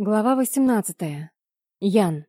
Глава 18. Ян.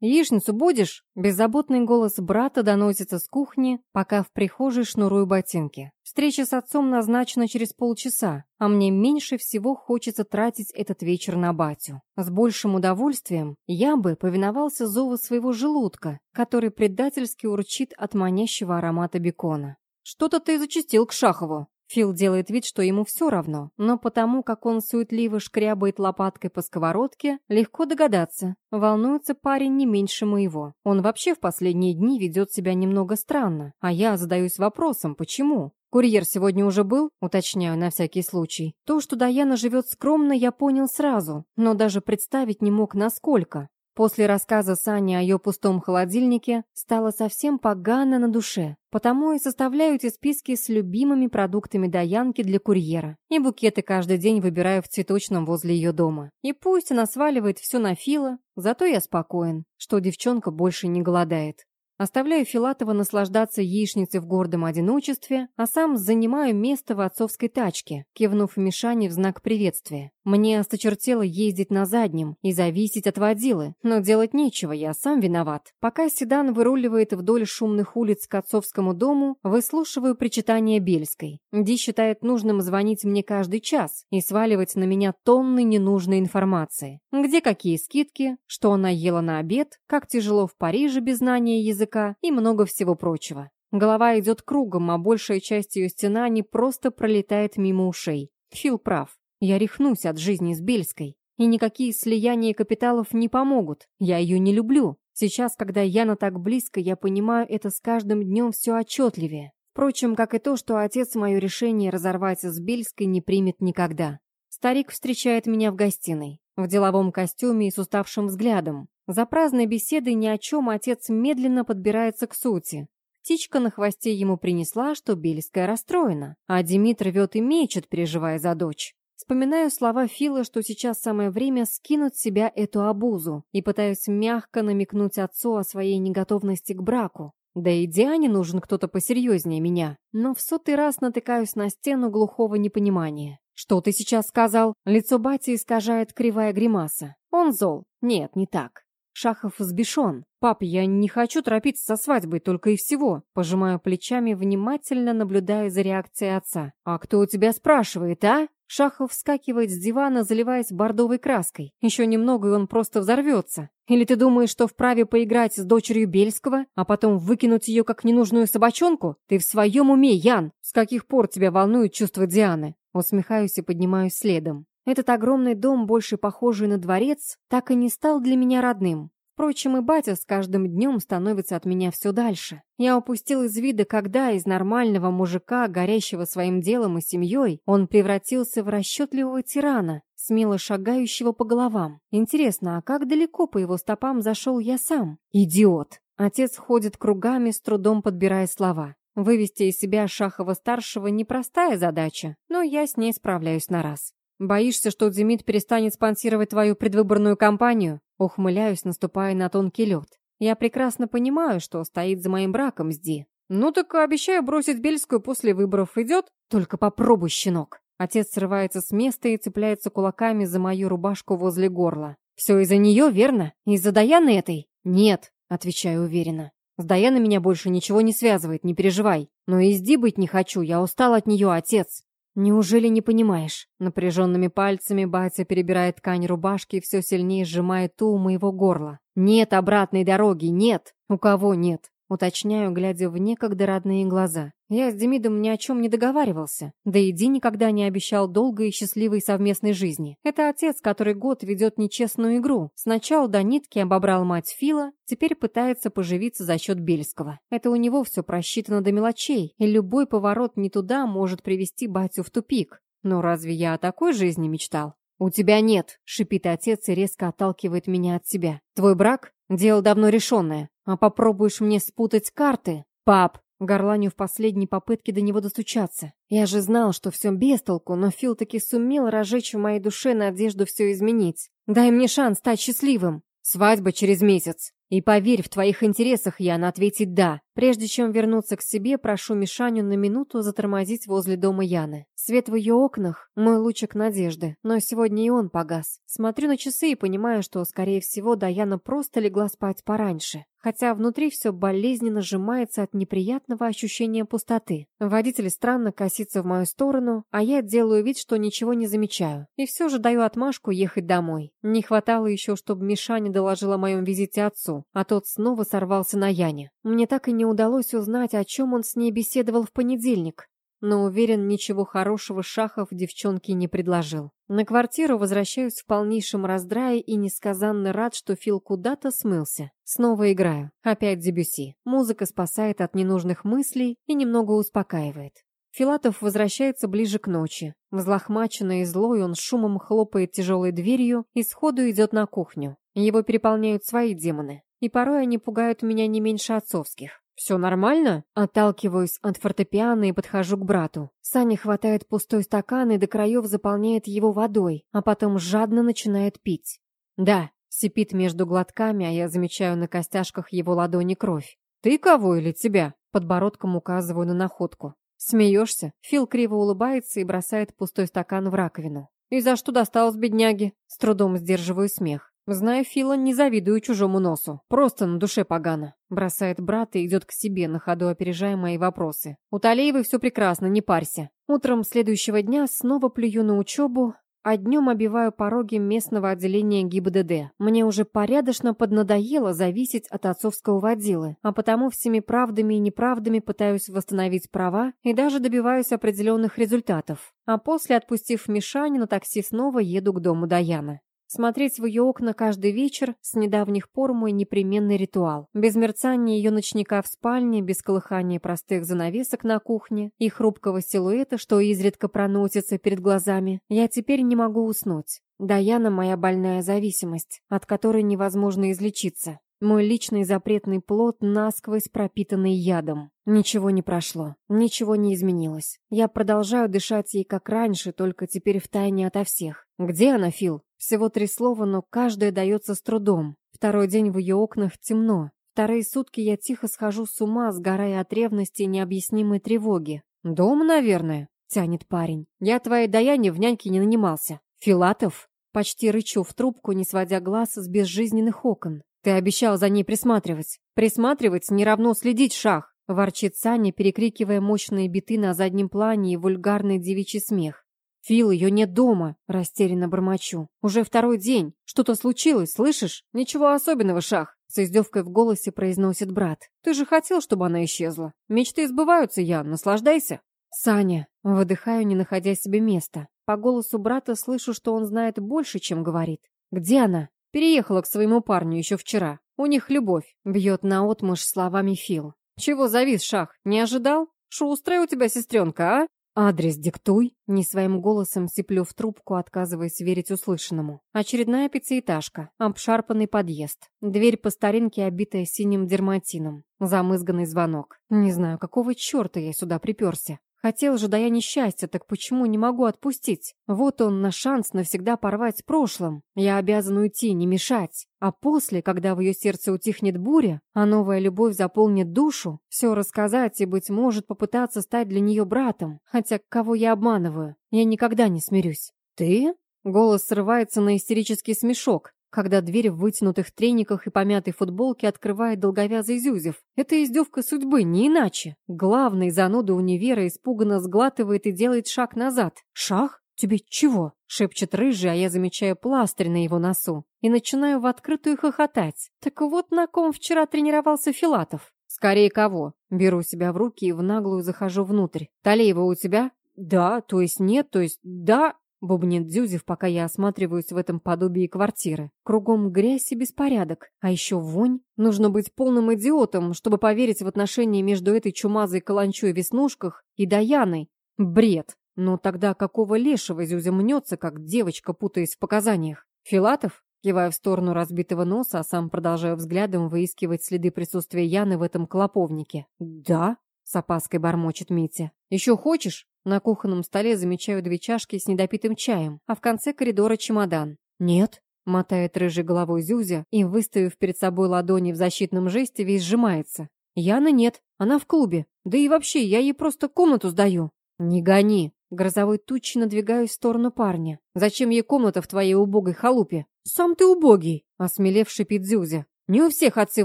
«Яичницу будешь?» Беззаботный голос брата доносится с кухни, пока в прихожей шнурую ботинки. Встреча с отцом назначена через полчаса, а мне меньше всего хочется тратить этот вечер на батю. С большим удовольствием я бы повиновался зову своего желудка, который предательски урчит от манящего аромата бекона. «Что-то ты зачастил к Шахову», Фил делает вид, что ему все равно, но потому, как он суетливо шкрябает лопаткой по сковородке, легко догадаться. Волнуется парень не меньше моего. Он вообще в последние дни ведет себя немного странно, а я задаюсь вопросом, почему? Курьер сегодня уже был, уточняю на всякий случай. То, что Даяна живет скромно, я понял сразу, но даже представить не мог, насколько. После рассказа Сани о ее пустом холодильнике стало совсем погано на душе. Потому и составляю эти списки с любимыми продуктами Даянки для курьера. И букеты каждый день выбираю в цветочном возле ее дома. И пусть она сваливает все на Фила, зато я спокоен, что девчонка больше не голодает. Оставляю Филатова наслаждаться яичницей в гордом одиночестве, а сам занимаю место в отцовской тачке, кивнув Мишане в знак приветствия. Мне осточертело ездить на заднем и зависеть от водилы, но делать нечего, я сам виноват. Пока седан выруливает вдоль шумных улиц к отцовскому дому, выслушиваю причитание Бельской. Ди считает нужным звонить мне каждый час и сваливать на меня тонны ненужной информации. Где какие скидки, что она ела на обед, как тяжело в Париже без знания языка и много всего прочего. Голова идет кругом, а большая часть ее стена не просто пролетает мимо ушей. Фил прав. Я рехнусь от жизни с Бельской, и никакие слияния капиталов не помогут. Я ее не люблю. Сейчас, когда Яна так близко, я понимаю это с каждым днем все отчетливее. Впрочем, как и то, что отец мое решение разорвать с Бельской не примет никогда. Старик встречает меня в гостиной, в деловом костюме и с уставшим взглядом. За праздной беседой ни о чем отец медленно подбирается к сути. Птичка на хвосте ему принесла, что Бельская расстроена, а Димитр рвет и мечет, переживая за дочь. Вспоминаю слова Фила, что сейчас самое время скинуть с себя эту обузу, и пытаюсь мягко намекнуть отцу о своей неготовности к браку. Да и Диане нужен кто-то посерьезнее меня. Но в сотый раз натыкаюсь на стену глухого непонимания. «Что ты сейчас сказал?» Лицо бати искажает кривая гримаса. «Он зол». «Нет, не так. Шахов взбешен. «Пап, я не хочу торопиться со свадьбой, только и всего». Пожимаю плечами, внимательно наблюдая за реакцией отца. «А кто у тебя спрашивает, а?» Шахов вскакивает с дивана, заливаясь бордовой краской. Еще немного, и он просто взорвется. Или ты думаешь, что вправе поиграть с дочерью Бельского, а потом выкинуть ее как ненужную собачонку? Ты в своем уме, Ян! С каких пор тебя волнует чувство Дианы? Усмехаюсь и поднимаюсь следом. Этот огромный дом, больше похожий на дворец, так и не стал для меня родным. Впрочем, и батя с каждым днем становится от меня все дальше. Я упустил из вида, когда из нормального мужика, горящего своим делом и семьей, он превратился в расчетливого тирана, смело шагающего по головам. Интересно, а как далеко по его стопам зашел я сам? Идиот! Отец ходит кругами, с трудом подбирая слова. Вывести из себя Шахова-старшего непростая задача, но я с ней справляюсь на раз. Боишься, что Демид перестанет спонсировать твою предвыборную кампанию? Ухмыляюсь, наступая на тонкий лед. Я прекрасно понимаю, что стоит за моим браком с Ди. Ну так обещаю бросить Бельскую после выборов. Идет? Только попробуй, щенок. Отец срывается с места и цепляется кулаками за мою рубашку возле горла. Все из-за нее, верно? Из-за Даяны этой? Нет, отвечаю уверенно. С Даяной меня больше ничего не связывает, не переживай. Но и с Ди быть не хочу, я устал от нее, отец. «Неужели не понимаешь?» Напряженными пальцами батя перебирает ткань рубашки и все сильнее сжимает ту у моего горла. «Нет обратной дороги, нет!» «У кого нет?» Уточняю, глядя в некогда родные глаза. Я с Демидом ни о чем не договаривался. Да и Ди никогда не обещал долгой и счастливой совместной жизни. Это отец, который год ведет нечестную игру. Сначала до нитки обобрал мать Фила, теперь пытается поживиться за счет Бельского. Это у него все просчитано до мелочей, и любой поворот не туда может привести батю в тупик. Но разве я о такой жизни мечтал? «У тебя нет», — шипит отец и резко отталкивает меня от себя. «Твой брак — дело давно решенное. А попробуешь мне спутать карты? Пап, горланю в последней попытке до него достучаться. Я же знал, что все без толку, но Фил таки сумел разжечь в моей душе надежду все изменить. Дай мне шанс стать счастливым. Свадьба через месяц. И поверь, в твоих интересах, Яна, ответить «да». Прежде чем вернуться к себе, прошу Мишаню на минуту затормозить возле дома Яны. Свет в ее окнах – мой лучик надежды, но сегодня и он погас. Смотрю на часы и понимаю, что, скорее всего, Даяна просто легла спать пораньше хотя внутри все болезненно сжимается от неприятного ощущения пустоты. Водитель странно косится в мою сторону, а я делаю вид, что ничего не замечаю. И все же даю отмашку ехать домой. Не хватало еще, чтобы Миша не доложил о моем визите отцу, а тот снова сорвался на Яне. Мне так и не удалось узнать, о чем он с ней беседовал в понедельник но уверен, ничего хорошего Шахов девчонке не предложил. На квартиру возвращаюсь в полнейшем раздрае и несказанно рад, что Фил куда-то смылся. Снова играю. Опять Дебюси. Музыка спасает от ненужных мыслей и немного успокаивает. Филатов возвращается ближе к ночи. Взлохмаченный и злой он шумом хлопает тяжелой дверью и сходу идет на кухню. Его переполняют свои демоны. И порой они пугают меня не меньше отцовских. «Все нормально?» Отталкиваюсь от фортепиано и подхожу к брату. Саня хватает пустой стакан и до краев заполняет его водой, а потом жадно начинает пить. «Да», — сипит между глотками, а я замечаю на костяшках его ладони кровь. «Ты кого или тебя?» Подбородком указываю на находку. «Смеешься?» Фил криво улыбается и бросает пустой стакан в раковину. «И за что досталось бедняге?» С трудом сдерживаю смех. Зная Фила, не завидую чужому носу. Просто на душе погано. Бросает брат и идет к себе, на ходу опережая мои вопросы. У Талеевой все прекрасно, не парься. Утром следующего дня снова плюю на учебу, а днем обиваю пороги местного отделения ГИБДД. Мне уже порядочно поднадоело зависеть от отцовского водилы, а потому всеми правдами и неправдами пытаюсь восстановить права и даже добиваюсь определенных результатов. А после, отпустив Мишани, на такси снова еду к дому Даяны. Смотреть в ее окна каждый вечер с недавних пор мой непременный ритуал. Без мерцания ее ночника в спальне, без колыхания простых занавесок на кухне и хрупкого силуэта, что изредка проносится перед глазами, я теперь не могу уснуть. Даяна — моя больная зависимость, от которой невозможно излечиться. Мой личный запретный плод, насквозь пропитанный ядом. Ничего не прошло, ничего не изменилось. Я продолжаю дышать ей как раньше, только теперь втайне ото всех. Где она, Фил? Всего три слова, но каждое дается с трудом. Второй день в ее окнах темно. Вторые сутки я тихо схожу с ума, сгорая от ревности и необъяснимой тревоги. «Дом, наверное», — тянет парень. «Я твоей Даяне в няньке не нанимался». «Филатов?» Почти рычу в трубку, не сводя глаз с безжизненных окон. «Ты обещал за ней присматривать». «Присматривать не равно следить, Шах!» Ворчит Саня, перекрикивая мощные биты на заднем плане и вульгарный девичий смех. «Фил, ее нет дома!» – растерянно бормочу. «Уже второй день. Что-то случилось, слышишь? Ничего особенного, Шах!» С издевкой в голосе произносит брат. «Ты же хотел, чтобы она исчезла. Мечты сбываются, Ян, наслаждайся!» «Саня!» – выдыхаю, не находя себе места. По голосу брата слышу, что он знает больше, чем говорит. «Где она?» «Переехала к своему парню еще вчера. У них любовь», – бьет наотмашь словами Фил. «Чего завис, Шах? Не ожидал? Шустрая у тебя сестренка, а?» «Адрес диктуй!» Не своим голосом сиплю в трубку, отказываясь верить услышанному. Очередная пятиэтажка. Обшарпанный подъезд. Дверь по старинке, обитая синим дерматином. Замызганный звонок. Не знаю, какого черта я сюда приперся. Хотел же да я несчастья, так почему не могу отпустить? Вот он, на шанс навсегда порвать с прошлым. Я обязан уйти, не мешать. А после, когда в ее сердце утихнет буря, а новая любовь заполнит душу, все рассказать и, быть может, попытаться стать для нее братом. Хотя кого я обманываю? Я никогда не смирюсь. «Ты?» Голос срывается на истерический смешок когда дверь в вытянутых трениках и помятой футболке открывает долговязый Зюзев. Это издевка судьбы, не иначе. Главный зануда универа испуганно сглатывает и делает шаг назад. «Шах? Тебе чего?» — шепчет рыжий, а я замечаю пластырь на его носу. И начинаю в открытую хохотать. Так вот на ком вчера тренировался Филатов. «Скорее кого?» Беру себя в руки и в наглую захожу внутрь. «Талеева у тебя?» «Да, то есть нет, то есть да, Бубнит Дзюзев, пока я осматриваюсь в этом подобии квартиры. Кругом грязь и беспорядок. А еще вонь. Нужно быть полным идиотом, чтобы поверить в отношения между этой чумазой каланчой веснушках и Даяной. Бред. Но тогда какого лешего Зюзя мнется, как девочка, путаясь в показаниях? Филатов? Кивая в сторону разбитого носа, а сам продолжаю взглядом выискивать следы присутствия Яны в этом клоповнике. «Да?» — с опаской бормочет Митя. «Еще хочешь?» На кухонном столе замечаю две чашки с недопитым чаем, а в конце коридора чемодан. «Нет», — мотает рыжей головой Зюзя и, выставив перед собой ладони в защитном жесте, весь сжимается. Яна нет, она в клубе. Да и вообще, я ей просто комнату сдаю. Не гони. Грозовой тучи надвигаюсь в сторону парня. Зачем ей комната в твоей убогой халупе? Сам ты убогий, осмелев шипит Зюзя. Не у всех отцы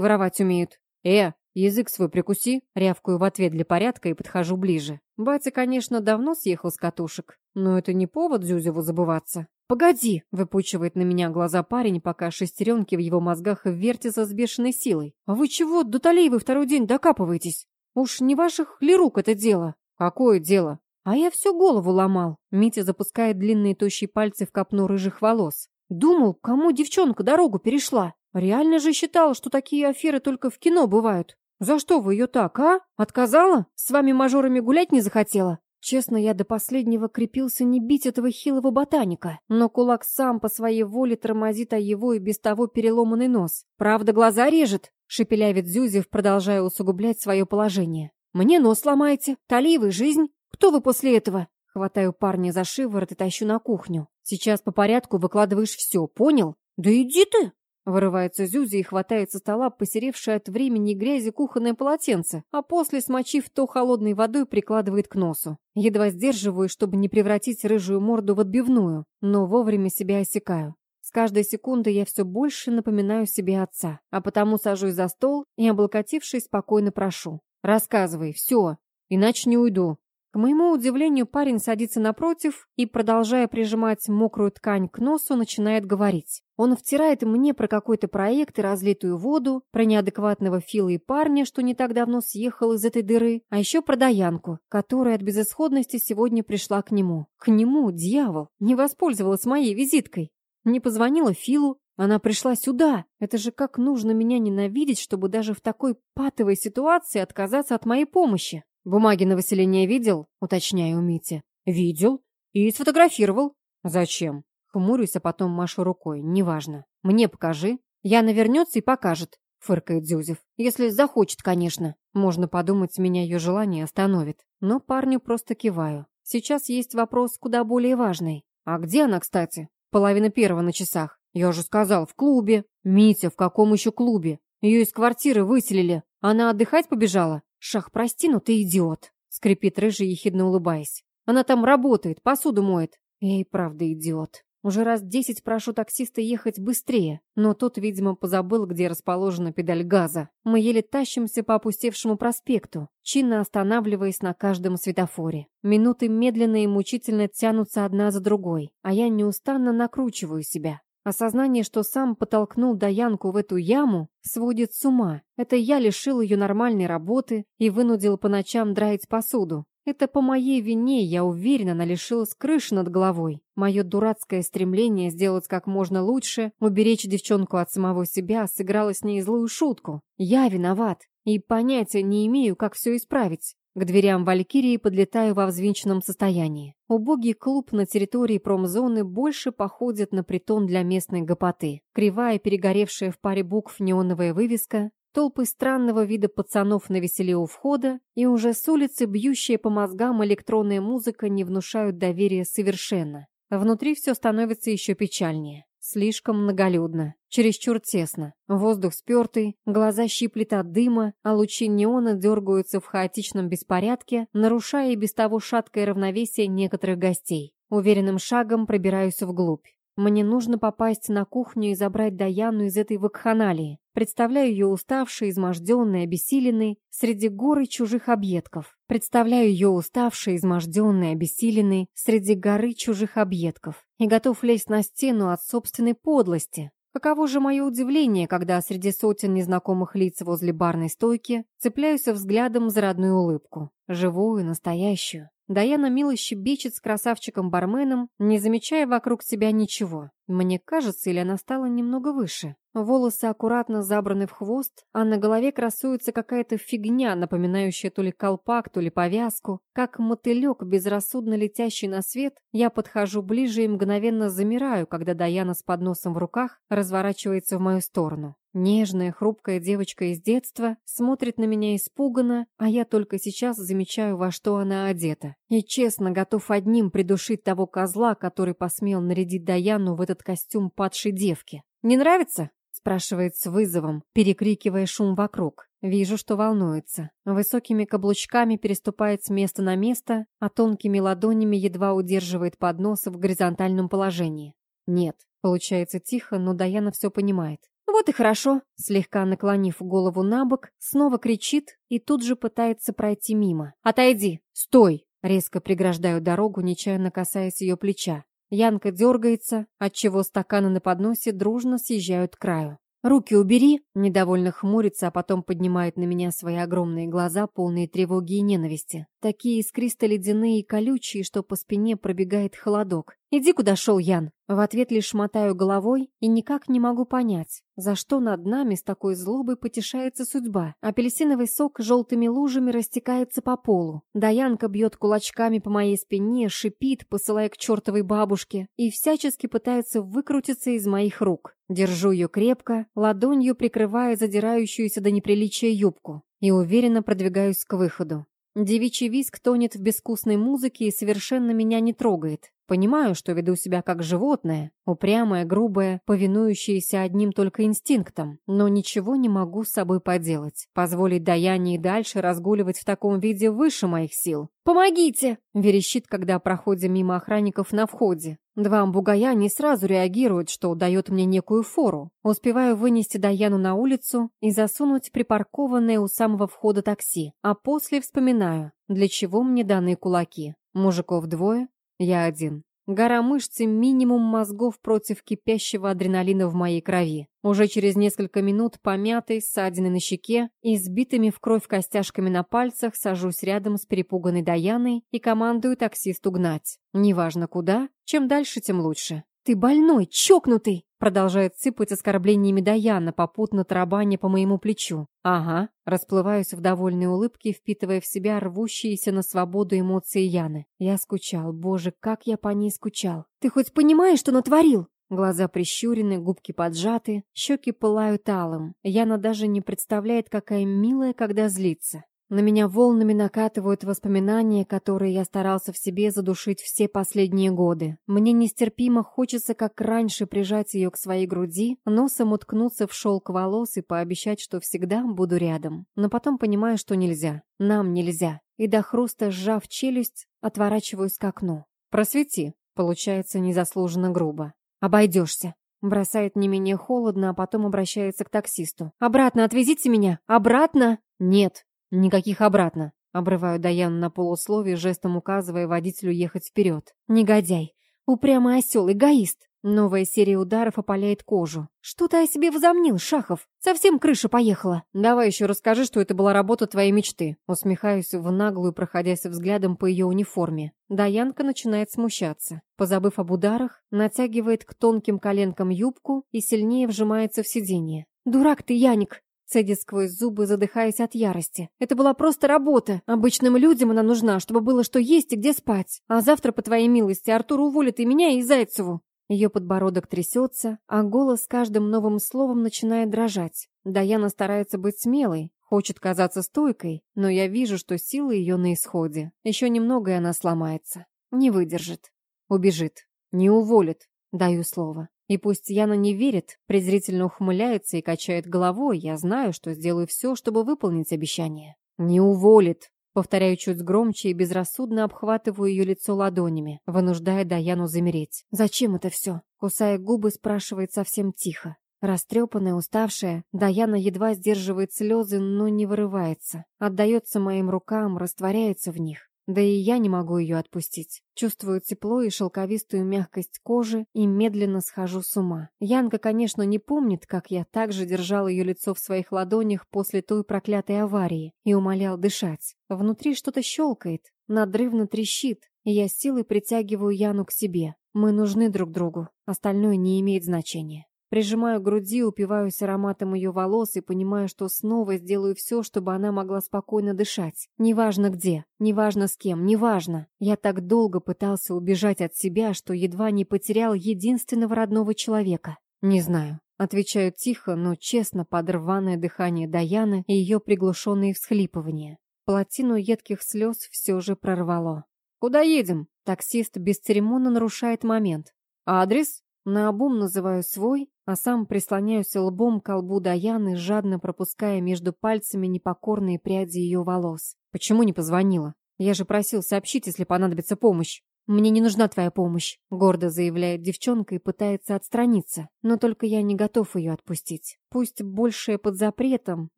воровать умеют. Э, язык свой прикуси, рявкаю в ответ для порядка и подхожу ближе. Батя, конечно, давно съехал с катушек, но это не повод Зюзеву забываться. «Погоди!» — выпучивает на меня глаза парень, пока шестеренки в его мозгах вертятся с бешеной силой. «А вы чего до Талиевой второй день докапываетесь? Уж не ваших ли рук это дело?» «Какое дело?» «А я всю голову ломал». Митя запускает длинные тощие пальцы в копну рыжих волос. «Думал, кому девчонка дорогу перешла. Реально же считал, что такие аферы только в кино бывают. За что вы ее так, а? Отказала? С вами мажорами гулять не захотела? Честно, я до последнего крепился не бить этого хилого ботаника, но кулак сам по своей воле тормозит о его и без того переломанный нос. «Правда, глаза режет?» — шепелявит Зюзев, продолжая усугублять свое положение. «Мне нос ломаете, Талиевый жизнь. Кто вы после этого?» Хватаю парня за шиворот и тащу на кухню. «Сейчас по порядку выкладываешь все, понял?» «Да иди ты!» Вырывается Зюзи и хватает со стола посеревшее от времени грязи кухонное полотенце, а после, смочив то холодной водой, прикладывает к носу. Едва сдерживаю, чтобы не превратить рыжую морду в отбивную, но вовремя себя осекаю. С каждой секундой я все больше напоминаю себе отца, а потому сажусь за стол и, облокотившись, спокойно прошу. «Рассказывай, все, иначе не уйду. К моему удивлению, парень садится напротив и, продолжая прижимать мокрую ткань к носу, начинает говорить. Он втирает мне про какой-то проект и разлитую воду, про неадекватного Фила и парня, что не так давно съехал из этой дыры, а еще про Даянку, которая от безысходности сегодня пришла к нему. К нему, дьявол, не воспользовалась моей визиткой. Не позвонила Филу, она пришла сюда. Это же как нужно меня ненавидеть, чтобы даже в такой патовой ситуации отказаться от моей помощи. «Бумаги на выселение видел?» — уточняю у Мити. «Видел. И сфотографировал». «Зачем?» Хмурюсь, а потом машу рукой. «Неважно. Мне покажи. Яна вернется и покажет», — фыркает Зюзев. «Если захочет, конечно. Можно подумать, меня ее желание остановит. Но парню просто киваю. Сейчас есть вопрос куда более важный. А где она, кстати? Половина первого на часах. Я же сказал, в клубе. Митя, в каком еще клубе? Ее из квартиры выселили. Она отдыхать побежала? «Шах, прости, но ты идиот!» — скрипит рыжий, ехидно улыбаясь. «Она там работает, посуду моет». И правда идиот. Уже раз десять прошу таксиста ехать быстрее, но тот, видимо, позабыл, где расположена педаль газа. Мы еле тащимся по опустевшему проспекту, чинно останавливаясь на каждом светофоре. Минуты медленно и мучительно тянутся одна за другой, а я неустанно накручиваю себя. Осознание, что сам подтолкнул Даянку в эту яму, сводит с ума. Это я лишил ее нормальной работы и вынудил по ночам драить посуду. Это по моей вине, я уверена, она лишилась крыши над головой. Мое дурацкое стремление сделать как можно лучше, уберечь девчонку от самого себя, сыграло с ней злую шутку. Я виноват и понятия не имею, как все исправить. К дверям Валькирии подлетаю во взвинченном состоянии. Убогий клуб на территории промзоны больше походит на притон для местной гопоты. Кривая, перегоревшая в паре букв неоновая вывеска, толпы странного вида пацанов на веселе у входа и уже с улицы бьющая по мозгам электронная музыка не внушают доверия совершенно. Внутри все становится еще печальнее. Слишком многолюдно, чересчур тесно. Воздух спертый, глаза щиплет от дыма, а лучи неона дергаются в хаотичном беспорядке, нарушая и без того шаткое равновесие некоторых гостей. Уверенным шагом пробираюсь вглубь. Мне нужно попасть на кухню и забрать Даяну из этой вакханалии. Представляю ее уставшей, изможденной, обессиленной среди горы чужих объедков. Представляю ее уставшей, изможденной, обессиленной среди горы чужих объедков. И готов лезть на стену от собственной подлости. Каково же мое удивление, когда среди сотен незнакомых лиц возле барной стойки цепляюсь взглядом за родную улыбку. Живую, настоящую. Даяна мило щебечет с красавчиком-барменом, не замечая вокруг себя ничего. Мне кажется, или она стала немного выше. Волосы аккуратно забраны в хвост, а на голове красуется какая-то фигня, напоминающая то ли колпак, то ли повязку. Как мотылек, безрассудно летящий на свет, я подхожу ближе и мгновенно замираю, когда Даяна с подносом в руках разворачивается в мою сторону. Нежная, хрупкая девочка из детства смотрит на меня испуганно, а я только сейчас замечаю, во что она одета. И честно готов одним придушить того козла, который посмел нарядить Даяну в этот костюм падшей девки. «Не нравится?» спрашивает с вызовом, перекрикивая шум вокруг. Вижу, что волнуется. Высокими каблучками переступает с места на место, а тонкими ладонями едва удерживает поднос в горизонтальном положении. Нет, получается тихо, но Даяна все понимает. «Вот и хорошо», слегка наклонив голову на бок, снова кричит и тут же пытается пройти мимо. «Отойди! Стой!» Резко преграждаю дорогу, нечаянно касаясь ее плеча. Янка дергается, отчего стаканы на подносе дружно съезжают к краю. «Руки убери!» – недовольно хмурится, а потом поднимает на меня свои огромные глаза, полные тревоги и ненависти. Такие искристо-ледяные и колючие, что по спине пробегает холодок. «Иди, куда шел Ян!» В ответ лишь мотаю головой и никак не могу понять, за что над нами с такой злобой потешается судьба. Апельсиновый сок желтыми лужами растекается по полу. Даянка бьет кулачками по моей спине, шипит, посылая к чертовой бабушке, и всячески пытается выкрутиться из моих рук. Держу ее крепко, ладонью прикрывая задирающуюся до неприличия юбку, и уверенно продвигаюсь к выходу. Девичий виск тонет в безвкусной музыке и совершенно меня не трогает. Понимаю, что веду себя как животное, упрямое, грубое, повинующееся одним только инстинктам, но ничего не могу с собой поделать. Позволить Даяне и дальше разгуливать в таком виде выше моих сил. «Помогите!» – верещит, когда проходим мимо охранников на входе. Два бугая не сразу реагируют, что дает мне некую фору. Успеваю вынести Даяну на улицу и засунуть припаркованное у самого входа такси, а после вспоминаю, для чего мне даны кулаки. Мужиков двое, я один. Гора мышц и минимум мозгов против кипящего адреналина в моей крови. Уже через несколько минут помятой, ссадиной на щеке и сбитыми в кровь костяшками на пальцах сажусь рядом с перепуганной Даяной и командую таксисту гнать. Неважно куда, чем дальше, тем лучше. «Ты больной, чокнутый!» Продолжает сыпать оскорблениями Даяна, попутно тарабаня по моему плечу. «Ага». Расплываюсь в довольной улыбке, впитывая в себя рвущиеся на свободу эмоции Яны. Я скучал. Боже, как я по ней скучал. «Ты хоть понимаешь, что натворил?» Глаза прищурены, губки поджаты, щеки пылают алым. Яна даже не представляет, какая милая, когда злится. На меня волнами накатывают воспоминания, которые я старался в себе задушить все последние годы. Мне нестерпимо хочется, как раньше, прижать ее к своей груди, носом уткнуться в шелк волос и пообещать, что всегда буду рядом. Но потом понимаю, что нельзя. Нам нельзя. И до хруста, сжав челюсть, отворачиваюсь к окну. «Просвети», получается незаслуженно грубо. «Обойдешься». Бросает не менее холодно, а потом обращается к таксисту. «Обратно отвезите меня! Обратно!» «Нет!» «Никаких обратно!» Обрываю Даяну на полусловие, жестом указывая водителю ехать вперед. «Негодяй! Упрямый осел, эгоист!» Новая серия ударов опаляет кожу. «Что ты о себе возомнил, Шахов? Совсем крыша поехала!» «Давай еще расскажи, что это была работа твоей мечты». Усмехаюсь в наглую, проходясь взглядом по ее униформе. Даянка начинает смущаться. Позабыв об ударах, натягивает к тонким коленкам юбку и сильнее вжимается в сиденье. «Дурак ты, Яник! Цедит сквозь зубы, задыхаясь от ярости. Это была просто работа. Обычным людям она нужна, чтобы было что есть и где спать. А завтра, по твоей милости, Артур уволит и меня, и Зайцеву. Ее подбородок трясется, а голос с каждым новым словом начинает дрожать. Даяна старается быть смелой, хочет казаться стойкой, но я вижу, что силы ее на исходе. Еще немного, и она сломается. Не выдержит. Убежит. Не уволит. Даю слово. И пусть Яна не верит, презрительно ухмыляется и качает головой, я знаю, что сделаю все, чтобы выполнить обещание. Не уволит. Повторяю чуть громче и безрассудно обхватываю ее лицо ладонями, вынуждая Даяну замереть. «Зачем это все?» Кусая губы, спрашивает совсем тихо. Растрепанная, уставшая, Даяна едва сдерживает слезы, но не вырывается. Отдается моим рукам, растворяется в них. Да и я не могу ее отпустить. Чувствую тепло и шелковистую мягкость кожи и медленно схожу с ума. Янка, конечно, не помнит, как я также держал ее лицо в своих ладонях после той проклятой аварии и умолял дышать. Внутри что-то щелкает, надрывно трещит, и я силой притягиваю Яну к себе. Мы нужны друг другу, остальное не имеет значения. Прижимаю к груди, упиваюсь ароматом ее волос и понимаю, что снова сделаю все, чтобы она могла спокойно дышать. Неважно где, неважно с кем, неважно. Я так долго пытался убежать от себя, что едва не потерял единственного родного человека. Не знаю. Отвечаю тихо, но честно под рваное дыхание Даяны и ее приглушенные всхлипывания. Плотину едких слез все же прорвало. «Куда едем?» Таксист бесцеремонно нарушает момент. «Адрес?» Наобум называю свой, а сам прислоняюсь лбом к колбу Даяны, жадно пропуская между пальцами непокорные пряди ее волос. «Почему не позвонила? Я же просил сообщить, если понадобится помощь». «Мне не нужна твоя помощь», — гордо заявляет девчонка и пытается отстраниться. Но только я не готов ее отпустить. Пусть большее под запретом,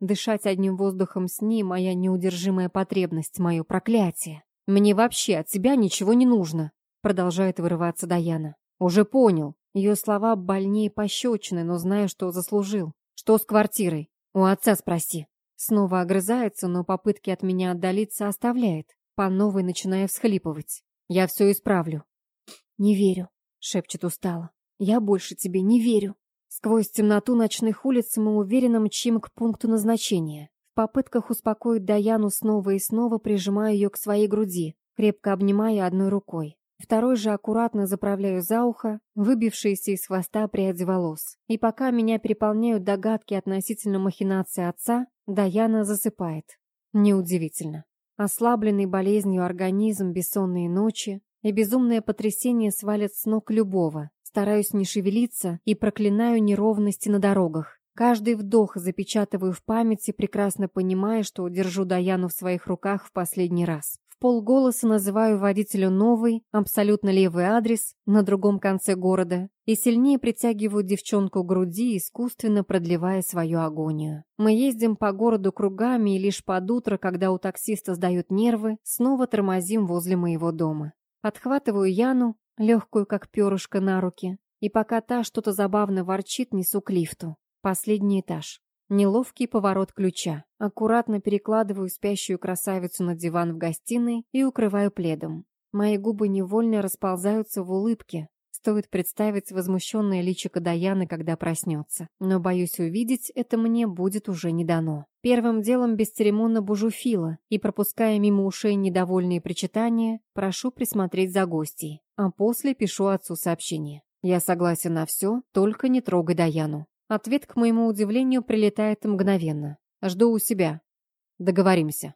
дышать одним воздухом с ней моя неудержимая потребность, мое проклятие. «Мне вообще от тебя ничего не нужно», — продолжает вырываться Даяна. «Уже понял». Ее слова больнее пощечины, но знаю, что заслужил. «Что с квартирой? У отца спроси». Снова огрызается, но попытки от меня отдалиться оставляет, по новой начиная всхлипывать. Я все исправлю. Не верю, шепчет устало. Я больше тебе не верю. Сквозь темноту ночных улиц мы уверенно мчим к пункту назначения. В попытках успокоить Даяну снова и снова прижимаю ее к своей груди, крепко обнимая одной рукой. Второй же аккуратно заправляю за ухо, выбившиеся из хвоста пряди волос. И пока меня переполняют догадки относительно махинации отца, Даяна засыпает. Неудивительно. Ослабленный болезнью организм, бессонные ночи и безумное потрясение свалят с ног любого. Стараюсь не шевелиться и проклинаю неровности на дорогах. Каждый вдох запечатываю в памяти, прекрасно понимая, что держу Даяну в своих руках в последний раз. Полголоса называю водителю новый, абсолютно левый адрес на другом конце города и сильнее притягиваю девчонку к груди, искусственно продлевая свою агонию. Мы ездим по городу кругами и лишь под утро, когда у таксиста сдают нервы, снова тормозим возле моего дома. Подхватываю Яну, легкую как перышко на руки, и пока та что-то забавно ворчит, несу к лифту. Последний этаж. Неловкий поворот ключа. Аккуратно перекладываю спящую красавицу на диван в гостиной и укрываю пледом. Мои губы невольно расползаются в улыбке. Стоит представить возмущенное личико Даяны, когда проснется. Но, боюсь, увидеть это мне будет уже не дано. Первым делом бесцеремонно бужу Фила и, пропуская мимо ушей недовольные причитания, прошу присмотреть за гостей. А после пишу отцу сообщение. Я согласен на все, только не трогай Даяну. Ответ, к моему удивлению, прилетает мгновенно. Жду у себя. Договоримся.